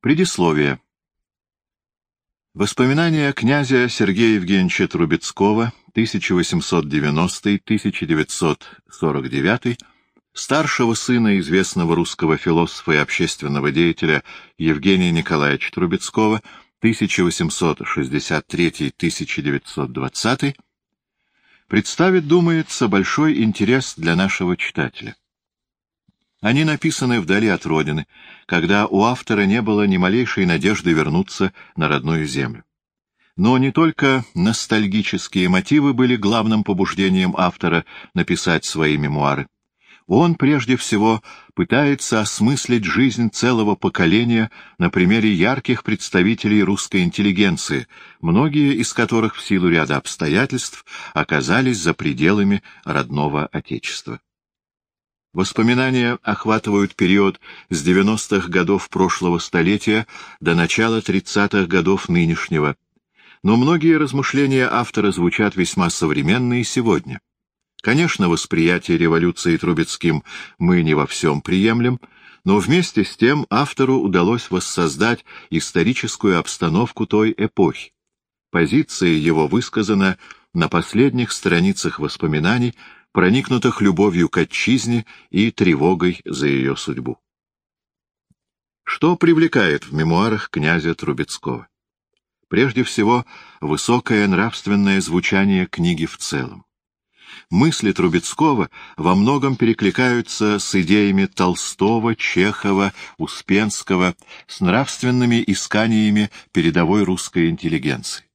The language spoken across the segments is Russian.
Предисловие. Воспоминания князя Сергея Евгеньевича Трубецкого 1890-1949, старшего сына известного русского философа и общественного деятеля Евгения Николаевича Трубецкого 1863-1920, представит, думается, большой интерес для нашего читателя. Они написаны вдали от родины, когда у автора не было ни малейшей надежды вернуться на родную землю. Но не только ностальгические мотивы были главным побуждением автора написать свои мемуары. Он, прежде всего, пытается осмыслить жизнь целого поколения на примере ярких представителей русской интеллигенции, многие из которых в силу ряда обстоятельств оказались за пределами родного Отечества. Воспоминания охватывают период с 90-х годов прошлого столетия до начала 30-х годов нынешнего, но многие размышления автора звучат весьма современно и сегодня. Конечно, восприятие революции Трубецким мы не во всем приемлем, но вместе с тем автору удалось воссоздать историческую обстановку той эпохи. Позиция его высказана на последних страницах воспоминаний, проникнутых любовью к отчизне и тревогой за ее судьбу. Что привлекает в мемуарах князя Трубецкого? Прежде всего, высокое нравственное звучание книги в целом. Мысли Трубецкого во многом перекликаются с идеями Толстого, Чехова, Успенского, с нравственными исканиями передовой русской интеллигенции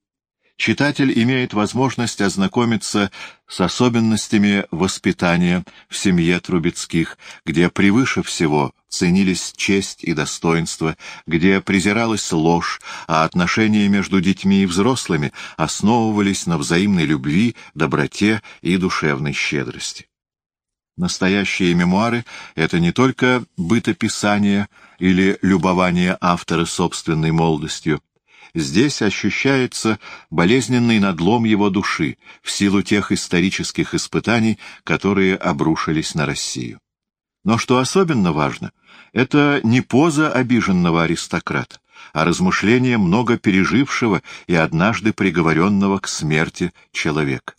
читатель имеет возможность ознакомиться с особенностями воспитания в семье Трубецких, где превыше всего ценились честь и достоинство, где презиралась ложь, а отношения между детьми и взрослыми основывались на взаимной любви, доброте и душевной щедрости. Настоящие мемуары — это не только бытописание или любование автора собственной молодостью, Здесь ощущается болезненный надлом его души в силу тех исторических испытаний, которые обрушились на Россию. Но что особенно важно, это не поза обиженного аристократа, а размышление много пережившего и однажды приговоренного к смерти человека.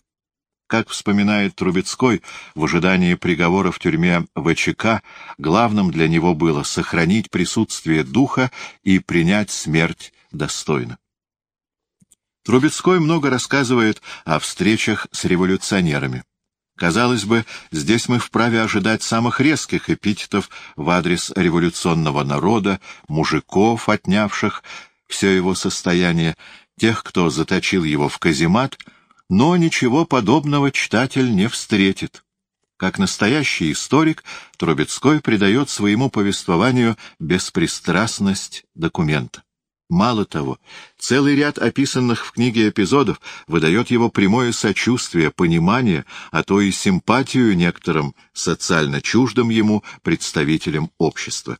Как вспоминает Трубецкой, в ожидании приговора в тюрьме ВЧК главным для него было сохранить присутствие духа и принять смерть достойно. Трубецкой много рассказывает о встречах с революционерами. Казалось бы, здесь мы вправе ожидать самых резких эпитетов в адрес революционного народа, мужиков, отнявших все его состояние, тех, кто заточил его в каземат, но ничего подобного читатель не встретит. Как настоящий историк, Трубецкой придает своему повествованию беспристрастность документа. Мало того, целый ряд описанных в книге эпизодов выдает его прямое сочувствие, понимание, а то и симпатию некоторым социально чуждым ему представителям общества.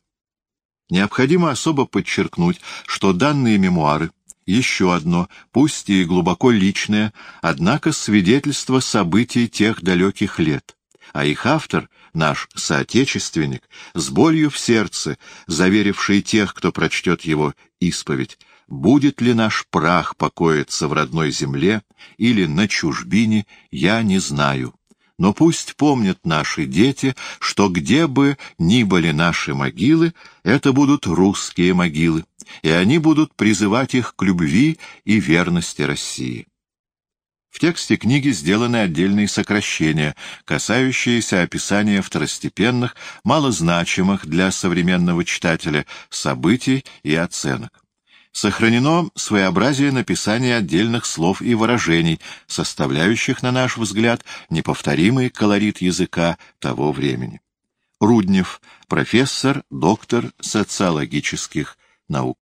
Необходимо особо подчеркнуть, что данные мемуары — еще одно, пусть и глубоко личное, однако свидетельство событий тех далеких лет, а их автор — наш соотечественник, с болью в сердце, заверивший тех, кто прочтет его исповедь, будет ли наш прах покоиться в родной земле или на чужбине, я не знаю. Но пусть помнят наши дети, что где бы ни были наши могилы, это будут русские могилы, и они будут призывать их к любви и верности России. В тексте книги сделаны отдельные сокращения, касающиеся описания второстепенных, малозначимых для современного читателя событий и оценок. Сохранено своеобразие написания отдельных слов и выражений, составляющих, на наш взгляд, неповторимый колорит языка того времени. Руднев, профессор, доктор социологических наук.